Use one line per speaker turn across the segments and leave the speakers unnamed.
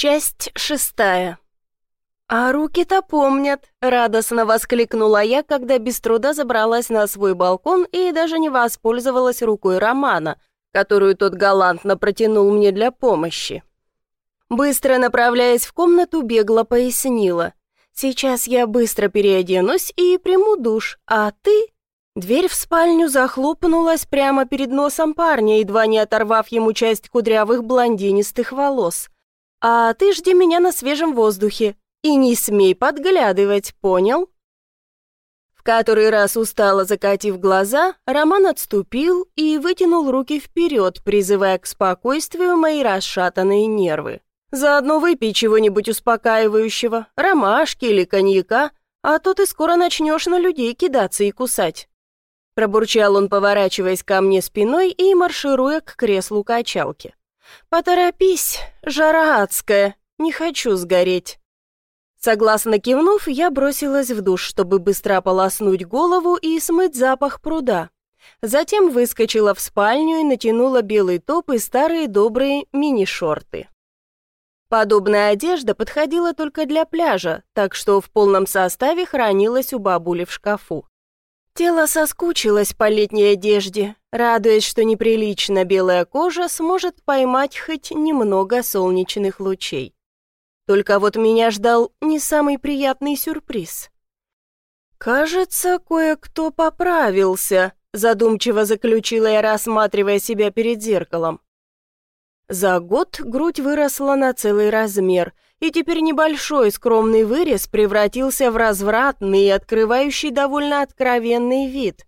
Часть шестая. «А руки-то помнят», — радостно воскликнула я, когда без труда забралась на свой балкон и даже не воспользовалась рукой Романа, которую тот галантно протянул мне для помощи. Быстро направляясь в комнату, бегло пояснила. «Сейчас я быстро переоденусь и приму душ, а ты...» Дверь в спальню захлопнулась прямо перед носом парня, едва не оторвав ему часть кудрявых блондинистых волос. «А ты жди меня на свежем воздухе и не смей подглядывать, понял?» В который раз устало закатив глаза, Роман отступил и вытянул руки вперед, призывая к спокойствию мои расшатанные нервы. «Заодно выпей чего-нибудь успокаивающего, ромашки или коньяка, а то ты скоро начнешь на людей кидаться и кусать». Пробурчал он, поворачиваясь ко мне спиной и маршируя к креслу качалки. «Поторопись, жара адская, не хочу сгореть». Согласно кивнув, я бросилась в душ, чтобы быстро ополоснуть голову и смыть запах пруда. Затем выскочила в спальню и натянула белый топ и старые добрые мини-шорты. Подобная одежда подходила только для пляжа, так что в полном составе хранилась у бабули в шкафу. Тело соскучилось по летней одежде, радуясь, что неприлично белая кожа сможет поймать хоть немного солнечных лучей. Только вот меня ждал не самый приятный сюрприз. «Кажется, кое-кто поправился», — задумчиво заключила я, рассматривая себя перед зеркалом. За год грудь выросла на целый размер, и теперь небольшой скромный вырез превратился в развратный и открывающий довольно откровенный вид.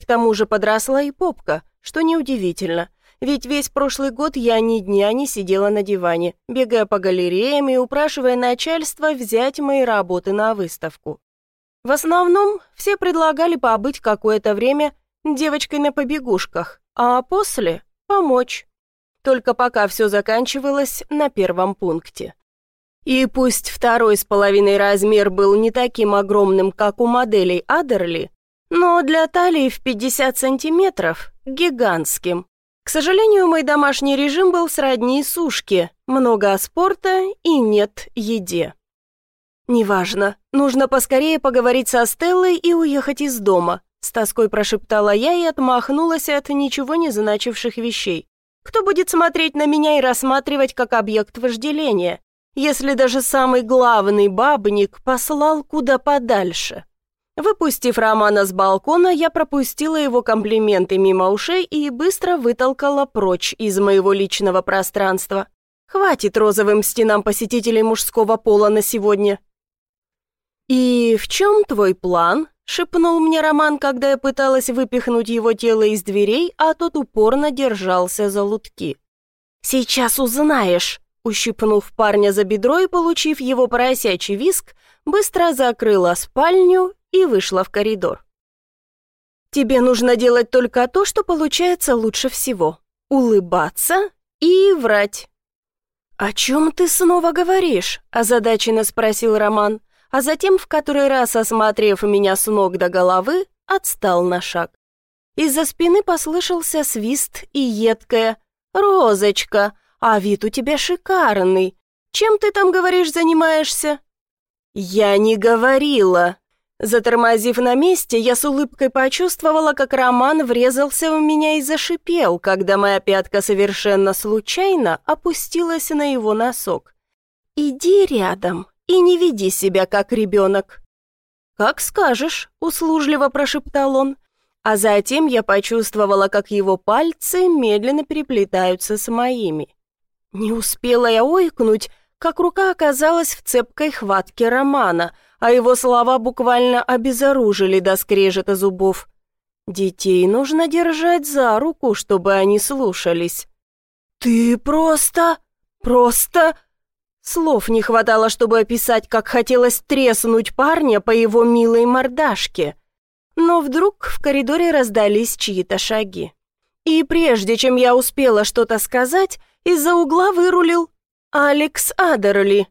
К тому же подросла и попка, что неудивительно, ведь весь прошлый год я ни дня не сидела на диване, бегая по галереям и упрашивая начальство взять мои работы на выставку. В основном все предлагали побыть какое-то время девочкой на побегушках, а после — помочь. Только пока все заканчивалось на первом пункте. И пусть второй с половиной размер был не таким огромным, как у моделей Адерли, но для талии в 50 сантиметров гигантским. К сожалению, мой домашний режим был сродни сушке, много спорта и нет еде. «Неважно, нужно поскорее поговорить со Стеллой и уехать из дома», с тоской прошептала я и отмахнулась от ничего не значивших вещей. «Кто будет смотреть на меня и рассматривать как объект вожделения, если даже самый главный бабник послал куда подальше?» Выпустив Романа с балкона, я пропустила его комплименты мимо ушей и быстро вытолкала прочь из моего личного пространства. Хватит розовым стенам посетителей мужского пола на сегодня. «И в чем твой план?» — шепнул мне Роман, когда я пыталась выпихнуть его тело из дверей, а тот упорно держался за лутки. «Сейчас узнаешь!» Ущипнув парня за бедро и получив его поросячий виск, быстро закрыла спальню и вышла в коридор. «Тебе нужно делать только то, что получается лучше всего. Улыбаться и врать». «О чем ты снова говоришь?» – озадаченно спросил Роман, а затем, в который раз осмотрев меня с ног до головы, отстал на шаг. Из-за спины послышался свист и едкое «Розочка, а вид у тебя шикарный. Чем ты там, говоришь, занимаешься?» «Я не говорила», Затормозив на месте, я с улыбкой почувствовала, как Роман врезался в меня и зашипел, когда моя пятка совершенно случайно опустилась на его носок. «Иди рядом и не веди себя как ребенок». «Как скажешь», — услужливо прошептал он. А затем я почувствовала, как его пальцы медленно переплетаются с моими. Не успела я ойкнуть, как рука оказалась в цепкой хватке Романа — а его слова буквально обезоружили до скрежета зубов. Детей нужно держать за руку, чтобы они слушались. «Ты просто... просто...» Слов не хватало, чтобы описать, как хотелось треснуть парня по его милой мордашке. Но вдруг в коридоре раздались чьи-то шаги. И прежде чем я успела что-то сказать, из-за угла вырулил Алекс Адерли.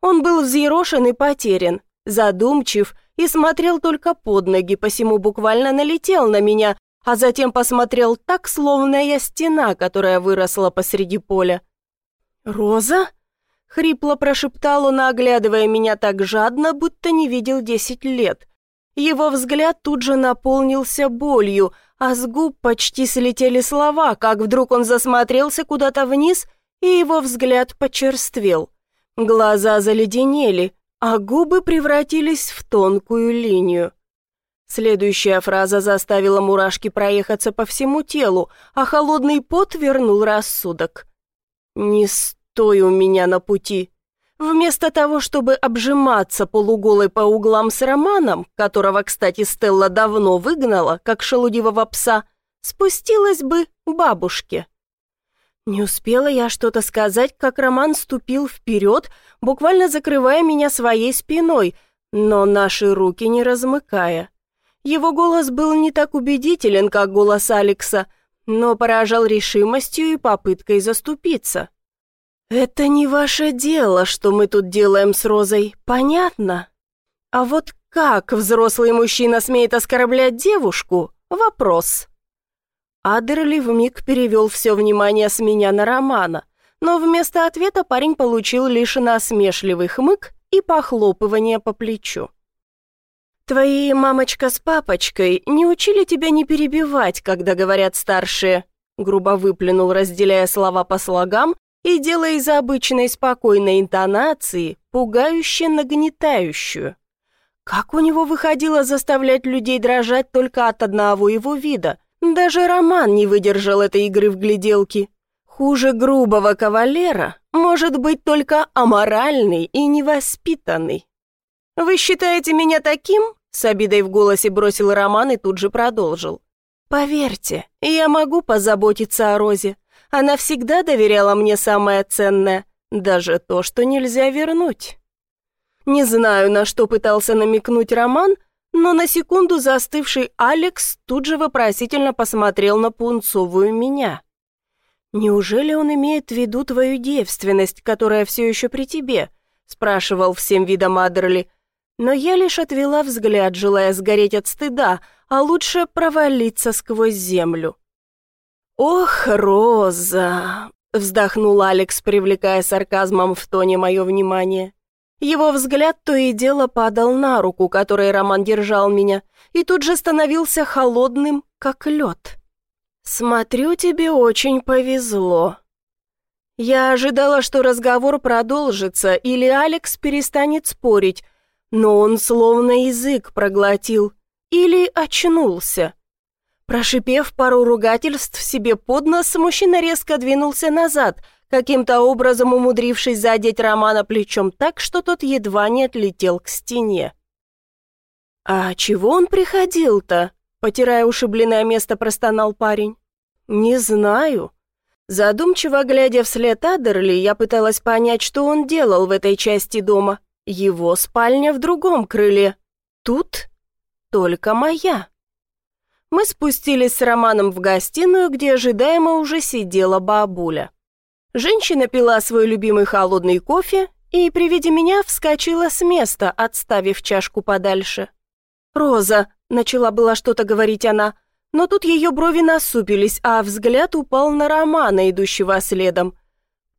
Он был взъерошен и потерян, задумчив и смотрел только под ноги, посему буквально налетел на меня, а затем посмотрел так, словно я стена, которая выросла посреди поля. «Роза? Хрипло прошептал он, оглядывая меня так жадно, будто не видел десять лет. Его взгляд тут же наполнился болью, а с губ почти слетели слова, как вдруг он засмотрелся куда-то вниз, и его взгляд почерствел. Глаза заледенели, а губы превратились в тонкую линию. Следующая фраза заставила мурашки проехаться по всему телу, а холодный пот вернул рассудок. «Не стой у меня на пути!» Вместо того, чтобы обжиматься полуголой по углам с Романом, которого, кстати, Стелла давно выгнала, как шелудивого пса, спустилась бы к бабушке. Не успела я что-то сказать, как Роман ступил вперед, буквально закрывая меня своей спиной, но наши руки не размыкая. Его голос был не так убедителен, как голос Алекса, но поражал решимостью и попыткой заступиться. «Это не ваше дело, что мы тут делаем с Розой, понятно? А вот как взрослый мужчина смеет оскорблять девушку? Вопрос». Адерли вмиг перевел все внимание с меня на Романа, но вместо ответа парень получил лишь насмешливый хмык и похлопывание по плечу. «Твои мамочка с папочкой не учили тебя не перебивать, когда говорят старшие?» грубо выплюнул, разделяя слова по слогам и делая из обычной спокойной интонации пугающе нагнетающую. Как у него выходило заставлять людей дрожать только от одного его вида? Даже Роман не выдержал этой игры в гляделки. Хуже грубого кавалера может быть только аморальный и невоспитанный. «Вы считаете меня таким?» С обидой в голосе бросил Роман и тут же продолжил. «Поверьте, я могу позаботиться о Розе. Она всегда доверяла мне самое ценное, даже то, что нельзя вернуть». Не знаю, на что пытался намекнуть Роман, но на секунду застывший Алекс тут же вопросительно посмотрел на пунцовую меня. «Неужели он имеет в виду твою девственность, которая все еще при тебе?» спрашивал всем видом Адерли, но я лишь отвела взгляд, желая сгореть от стыда, а лучше провалиться сквозь землю. «Ох, Роза!» — вздохнул Алекс, привлекая сарказмом в тоне мое внимание. Его взгляд то и дело падал на руку, которой Роман держал меня, и тут же становился холодным, как лед. «Смотрю, тебе очень повезло». Я ожидала, что разговор продолжится, или Алекс перестанет спорить, но он словно язык проглотил или очнулся. Прошипев пару ругательств себе под нос, мужчина резко двинулся назад, каким-то образом умудрившись задеть Романа плечом так, что тот едва не отлетел к стене. «А чего он приходил-то?» — потирая ушибленное место, простонал парень. «Не знаю». Задумчиво глядя вслед Адерли, я пыталась понять, что он делал в этой части дома. Его спальня в другом крыле. Тут только моя. Мы спустились с Романом в гостиную, где ожидаемо уже сидела бабуля. Женщина пила свой любимый холодный кофе и при виде меня вскочила с места, отставив чашку подальше. «Роза», — начала была что-то говорить она, но тут ее брови насупились, а взгляд упал на Романа, идущего следом.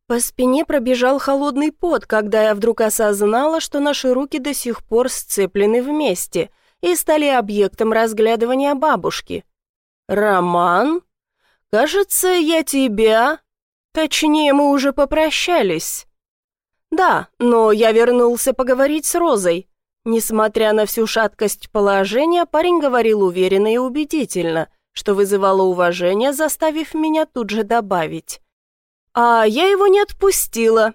По спине пробежал холодный пот, когда я вдруг осознала, что наши руки до сих пор сцеплены вместе и стали объектом разглядывания бабушки. «Роман? Кажется, я тебя...» Точнее, мы уже попрощались. Да, но я вернулся поговорить с Розой. Несмотря на всю шаткость положения, парень говорил уверенно и убедительно, что вызывало уважение, заставив меня тут же добавить. А я его не отпустила.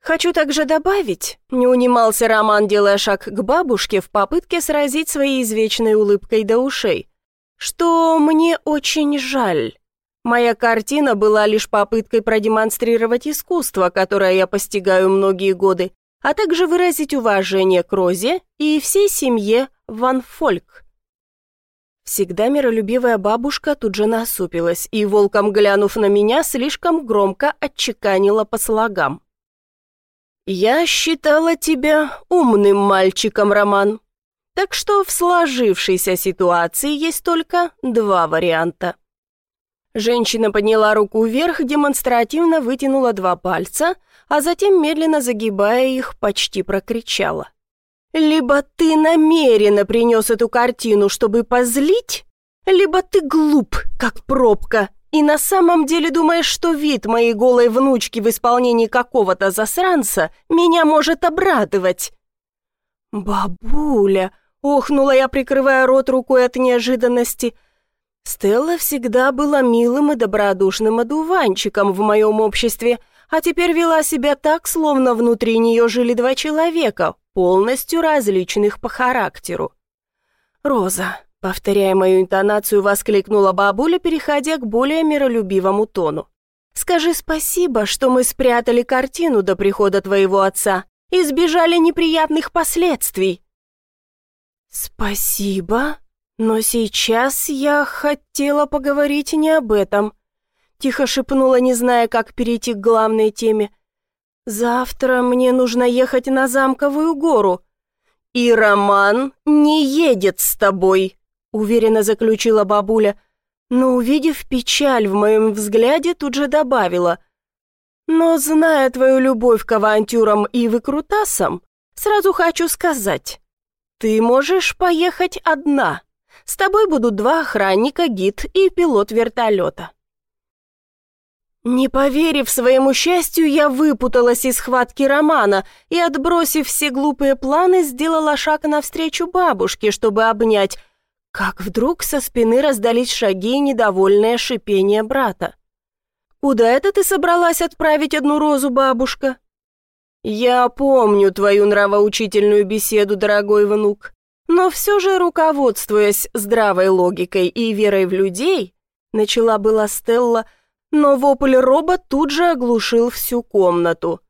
Хочу также добавить, не унимался Роман, делая шаг к бабушке в попытке сразить своей извечной улыбкой до ушей, что мне очень жаль. Моя картина была лишь попыткой продемонстрировать искусство, которое я постигаю многие годы, а также выразить уважение к Розе и всей семье Ван Фольк. Всегда миролюбивая бабушка тут же насупилась и, волком глянув на меня, слишком громко отчеканила по слогам. «Я считала тебя умным мальчиком, Роман. Так что в сложившейся ситуации есть только два варианта. Женщина подняла руку вверх, демонстративно вытянула два пальца, а затем, медленно загибая их, почти прокричала. «Либо ты намеренно принес эту картину, чтобы позлить, либо ты глуп, как пробка, и на самом деле думаешь, что вид моей голой внучки в исполнении какого-то засранца меня может обрадовать». «Бабуля!» — охнула я, прикрывая рот рукой от неожиданности — Стелла всегда была милым и добродушным одуванчиком в моем обществе, а теперь вела себя так, словно внутри нее жили два человека, полностью различных по характеру. «Роза», — повторяя мою интонацию, воскликнула бабуля, переходя к более миролюбивому тону. «Скажи спасибо, что мы спрятали картину до прихода твоего отца и избежали неприятных последствий». «Спасибо?» «Но сейчас я хотела поговорить не об этом», — тихо шепнула, не зная, как перейти к главной теме. «Завтра мне нужно ехать на Замковую гору». «И Роман не едет с тобой», — уверенно заключила бабуля, но, увидев печаль в моем взгляде, тут же добавила. «Но, зная твою любовь к авантюрам и выкрутасам, сразу хочу сказать, ты можешь поехать одна». С тобой будут два охранника, гид и пилот вертолета». Не поверив своему счастью, я выпуталась из схватки Романа и, отбросив все глупые планы, сделала шаг навстречу бабушке, чтобы обнять, как вдруг со спины раздались шаги и недовольное шипение брата. «Куда это ты собралась отправить одну розу, бабушка?» «Я помню твою нравоучительную беседу, дорогой внук. Но все же, руководствуясь здравой логикой и верой в людей, начала была Стелла, но вопль роба тут же оглушил всю комнату.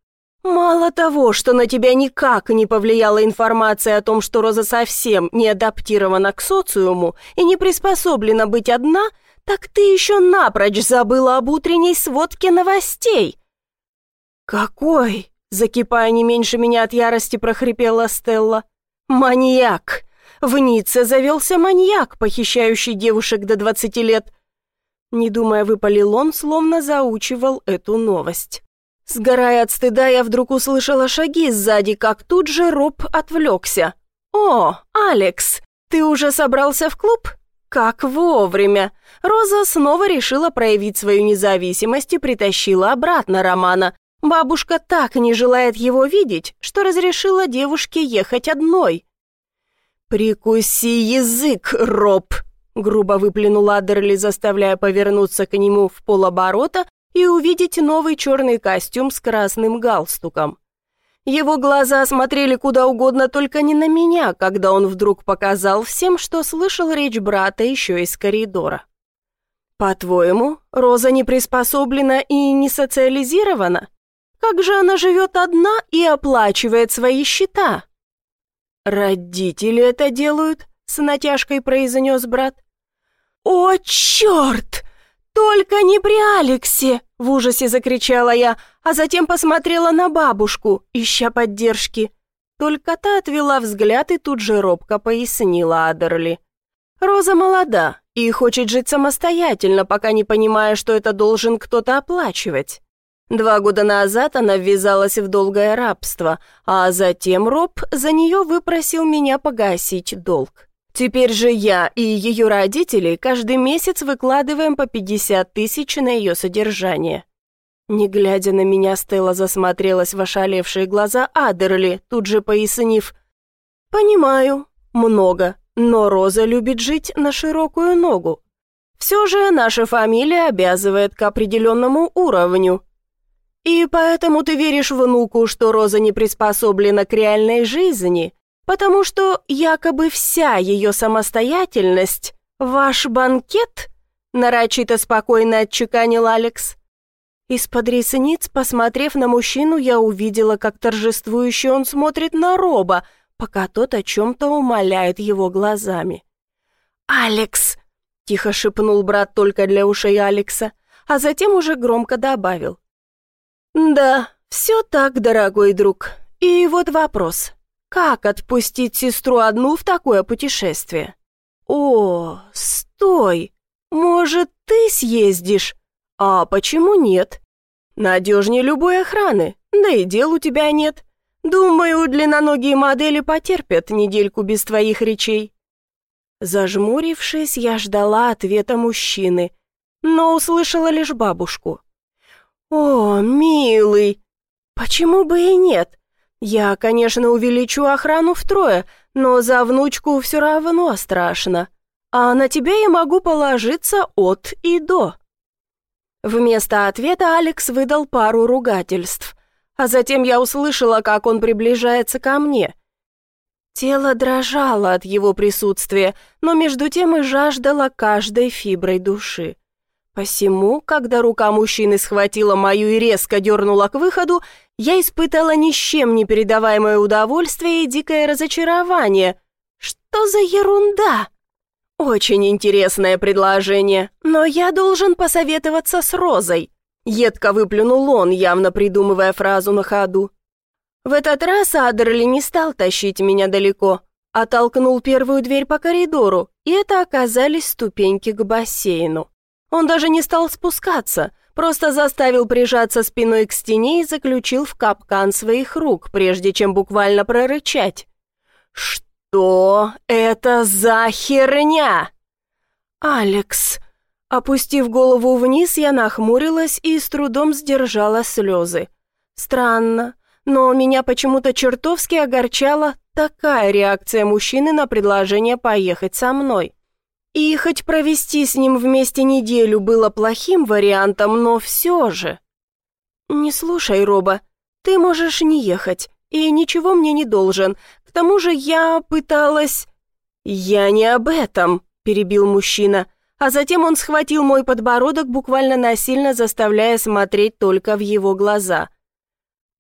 «Мало того, что на тебя никак не повлияла информация о том, что Роза совсем не адаптирована к социуму и не приспособлена быть одна, так ты еще напрочь забыла об утренней сводке новостей». «Какой?» — закипая не меньше меня от ярости, прохрипела Стелла. «Маньяк! В Ницце завелся маньяк, похищающий девушек до 20 лет!» Не думая, выпалил он, словно заучивал эту новость. Сгорая от стыда, я вдруг услышала шаги сзади, как тут же Роб отвлекся. «О, Алекс, ты уже собрался в клуб?» Как вовремя! Роза снова решила проявить свою независимость и притащила обратно Романа. Бабушка так не желает его видеть, что разрешила девушке ехать одной. «Прикуси язык, Роб!» — грубо выплюнул Адерли, заставляя повернуться к нему в полоборота и увидеть новый черный костюм с красным галстуком. Его глаза смотрели куда угодно, только не на меня, когда он вдруг показал всем, что слышал речь брата еще из коридора. «По-твоему, Роза не приспособлена и не социализирована?» Как же она живет одна и оплачивает свои счета?» «Родители это делают», — с натяжкой произнес брат. «О, черт! Только не при Алексе!» — в ужасе закричала я, а затем посмотрела на бабушку, ища поддержки. Только та отвела взгляд и тут же робко пояснила Адерли. «Роза молода и хочет жить самостоятельно, пока не понимая, что это должен кто-то оплачивать. Два года назад она ввязалась в долгое рабство, а затем Роб за нее выпросил меня погасить долг. Теперь же я и ее родители каждый месяц выкладываем по 50 тысяч на ее содержание. Не глядя на меня, Стелла засмотрелась в ошалевшие глаза Адерли, тут же пояснив. «Понимаю, много, но Роза любит жить на широкую ногу. Все же наша фамилия обязывает к определенному уровню, «И поэтому ты веришь внуку, что Роза не приспособлена к реальной жизни, потому что якобы вся ее самостоятельность — ваш банкет?» нарочито спокойно отчеканил Алекс. Из-под ресниц, посмотрев на мужчину, я увидела, как торжествующе он смотрит на Роба, пока тот о чем-то умоляет его глазами. «Алекс!» — тихо шепнул брат только для ушей Алекса, а затем уже громко добавил. «Да, все так, дорогой друг. И вот вопрос. Как отпустить сестру одну в такое путешествие?» «О, стой! Может, ты съездишь? А почему нет? Надежнее любой охраны, да и дел у тебя нет. Думаю, длинноногие модели потерпят недельку без твоих речей. Зажмурившись, я ждала ответа мужчины, но услышала лишь бабушку. «О, милый! Почему бы и нет? Я, конечно, увеличу охрану втрое, но за внучку все равно страшно. А на тебя я могу положиться от и до». Вместо ответа Алекс выдал пару ругательств, а затем я услышала, как он приближается ко мне. Тело дрожало от его присутствия, но между тем и жаждало каждой фиброй души. Посему, когда рука мужчины схватила мою и резко дернула к выходу, я испытала ни с чем не передаваемое удовольствие и дикое разочарование. Что за ерунда? Очень интересное предложение, но я должен посоветоваться с Розой. Едко выплюнул он, явно придумывая фразу на ходу. В этот раз Адерли не стал тащить меня далеко, а толкнул первую дверь по коридору, и это оказались ступеньки к бассейну. Он даже не стал спускаться, просто заставил прижаться спиной к стене и заключил в капкан своих рук, прежде чем буквально прорычать. «Что это за херня?» «Алекс...» Опустив голову вниз, я нахмурилась и с трудом сдержала слезы. Странно, но меня почему-то чертовски огорчала такая реакция мужчины на предложение поехать со мной. И хоть провести с ним вместе неделю было плохим вариантом, но все же... «Не слушай, Роба, ты можешь не ехать, и ничего мне не должен. К тому же я пыталась...» «Я не об этом», — перебил мужчина, а затем он схватил мой подбородок, буквально насильно заставляя смотреть только в его глаза.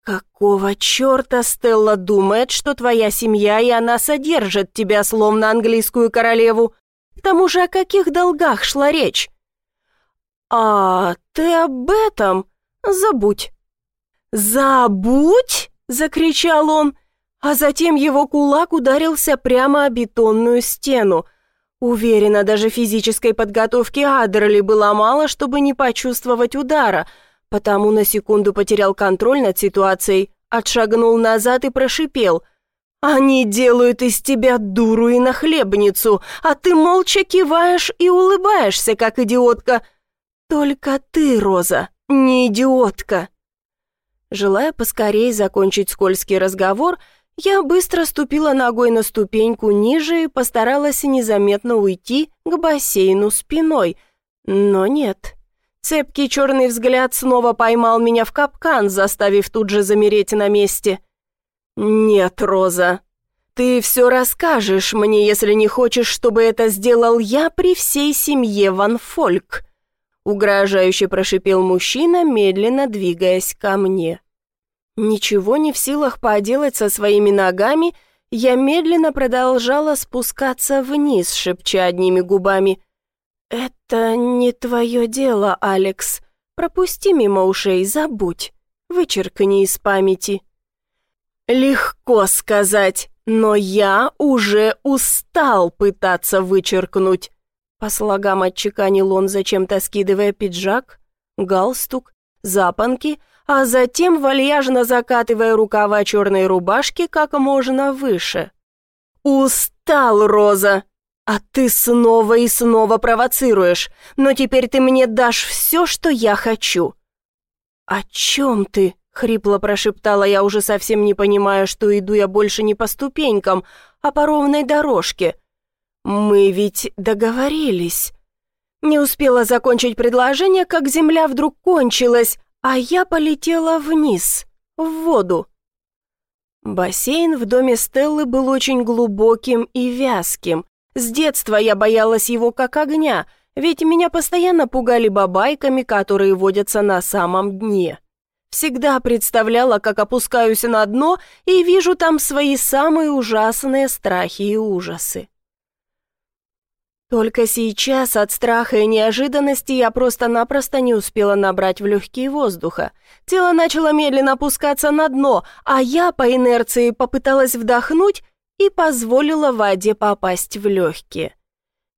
«Какого черта Стелла думает, что твоя семья и она содержит тебя, словно английскую королеву? К тому же о каких долгах шла речь? «А, ты об этом? Забудь!» «Забудь!» — закричал он, а затем его кулак ударился прямо о бетонную стену. Уверена, даже физической подготовки Адерли было мало, чтобы не почувствовать удара, потому на секунду потерял контроль над ситуацией, отшагнул назад и прошипел — они делают из тебя дуру и нахлебницу, а ты молча киваешь и улыбаешься, как идиотка. Только ты, Роза, не идиотка. Желая поскорее закончить скользкий разговор, я быстро ступила ногой на ступеньку ниже и постаралась незаметно уйти к бассейну спиной. Но нет. Цепкий черный взгляд снова поймал меня в капкан, заставив тут же замереть на месте. «Нет, Роза, ты все расскажешь мне, если не хочешь, чтобы это сделал я при всей семье Ван Фольк», угрожающе прошипел мужчина, медленно двигаясь ко мне. Ничего не в силах поделать со своими ногами, я медленно продолжала спускаться вниз, шепча одними губами. «Это не твое дело, Алекс. Пропусти мимо ушей, забудь. Вычеркни из памяти». Легко сказать, но я уже устал пытаться вычеркнуть. По слогам отчеканил он, зачем-то скидывая пиджак, галстук, запонки, а затем вальяжно закатывая рукава черной рубашки как можно выше. «Устал, Роза! А ты снова и снова провоцируешь, но теперь ты мне дашь все, что я хочу». «О чем ты?» Хрипло прошептала я, уже совсем не понимая, что иду я больше не по ступенькам, а по ровной дорожке. «Мы ведь договорились». Не успела закончить предложение, как земля вдруг кончилась, а я полетела вниз, в воду. Бассейн в доме Стеллы был очень глубоким и вязким. С детства я боялась его как огня, ведь меня постоянно пугали бабайками, которые водятся на самом дне. Всегда представляла, как опускаюсь на дно и вижу там свои самые ужасные страхи и ужасы. Только сейчас от страха и неожиданности я просто-напросто не успела набрать в легкие воздуха. Тело начало медленно опускаться на дно, а я по инерции попыталась вдохнуть и позволила воде попасть в легкие.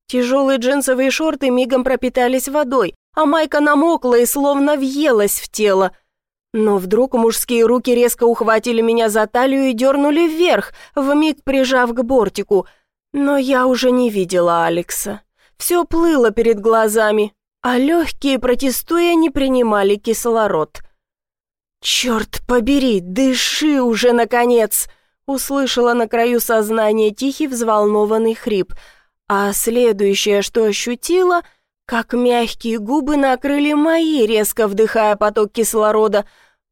Тяжелые джинсовые шорты мигом пропитались водой, а майка намокла и словно въелась в тело. Но вдруг мужские руки резко ухватили меня за талию и дернули вверх, вмиг прижав к бортику. Но я уже не видела Алекса. Все плыло перед глазами, а легкие, протестуя, не принимали кислород. «Черт побери, дыши уже, наконец!» Услышала на краю сознания тихий взволнованный хрип, а следующее, что ощутила, как мягкие губы накрыли мои, резко вдыхая поток кислорода,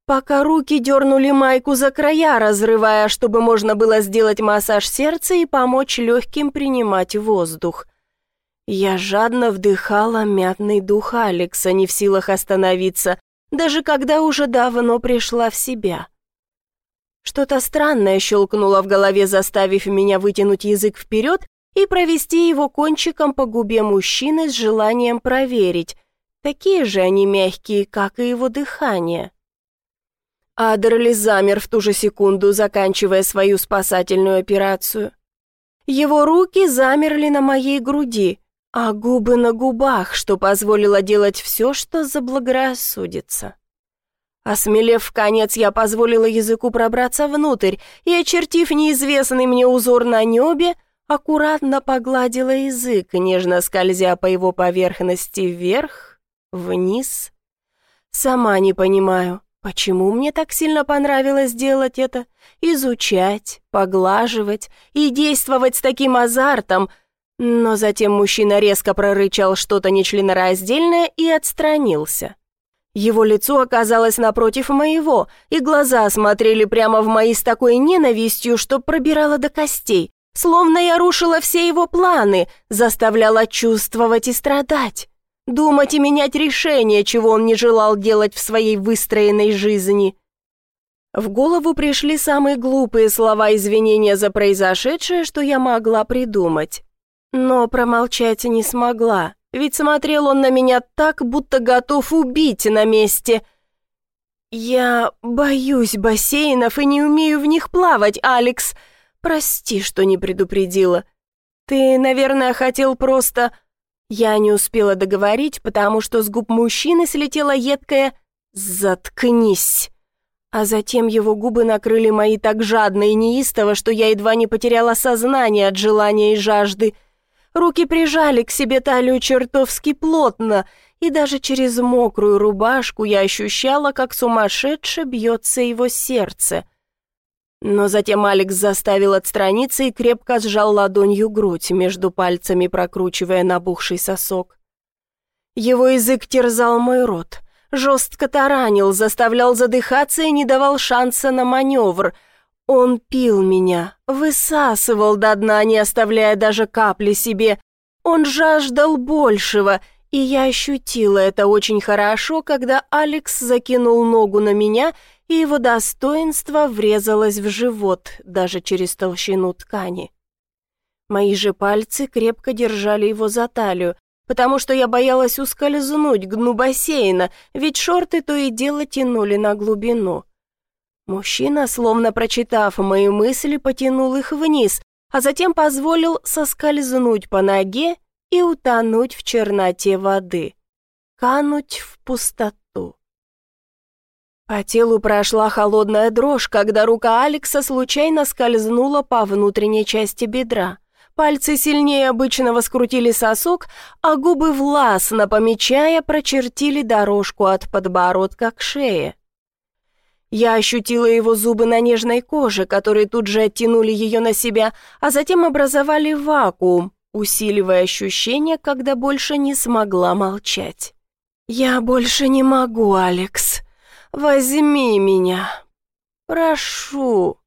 пока руки дернули майку за края, разрывая, чтобы можно было сделать массаж сердца и помочь легким принимать воздух. Я жадно вдыхала мятный дух Алекса, не в силах остановиться, даже когда уже давно пришла в себя. Что-то странное щелкнуло в голове, заставив меня вытянуть язык вперед и провести его кончиком по губе мужчины с желанием проверить, такие же они мягкие, как и его дыхание. Адерли замер в ту же секунду, заканчивая свою спасательную операцию. Его руки замерли на моей груди, а губы на губах, что позволило делать все, что заблагорассудится. Осмелев в конец, я позволила языку пробраться внутрь и, очертив неизвестный мне узор на небе, аккуратно погладила язык, нежно скользя по его поверхности вверх, вниз. Сама не понимаю, почему мне так сильно понравилось делать это, изучать, поглаживать и действовать с таким азартом — но затем мужчина резко прорычал что-то нечленораздельное и отстранился. Его лицо оказалось напротив моего, и глаза смотрели прямо в мои с такой ненавистью, что пробирало до костей, словно я рушила все его планы, заставляла чувствовать и страдать, думать и менять решение, чего он не желал делать в своей выстроенной жизни. В голову пришли самые глупые слова извинения за произошедшее, что я могла придумать. Но промолчать не смогла, ведь смотрел он на меня так, будто готов убить на месте. «Я боюсь бассейнов и не умею в них плавать, Алекс. Прости, что не предупредила. Ты, наверное, хотел просто...» Я не успела договорить, потому что с губ мужчины слетела едкая «Заткнись!» А затем его губы накрыли мои так жадно и неистово, что я едва не потеряла сознание от желания и жажды. Руки прижали к себе талию чертовски плотно, и даже через мокрую рубашку я ощущала, как сумасшедше бьется его сердце. Но затем Алекс заставил отстраниться и крепко сжал ладонью грудь, между пальцами прокручивая набухший сосок. Его язык терзал мой рот, жестко таранил, заставлял задыхаться и не давал шанса на маневр — он пил меня, высасывал до дна, не оставляя даже капли себе. Он жаждал большего, и я ощутила это очень хорошо, когда Алекс закинул ногу на меня, и его достоинство врезалось в живот, даже через толщину ткани. Мои же пальцы крепко держали его за талию, потому что я боялась ускользнуть к дну бассейна, ведь шорты то и дело тянули на глубину. Мужчина, словно прочитав мои мысли, потянул их вниз, а затем позволил соскользнуть по ноге и утонуть в черноте воды, кануть в пустоту. По телу прошла холодная дрожь, когда рука Алекса случайно скользнула по внутренней части бедра. Пальцы сильнее обычного скрутили сосок, а губы властно помечая прочертили дорожку от подбородка к шее. Я ощутила его зубы на нежной коже, которые тут же оттянули ее на себя, а затем образовали вакуум, усиливая ощущение, когда больше не смогла молчать. «Я больше не могу, Алекс. Возьми меня. Прошу».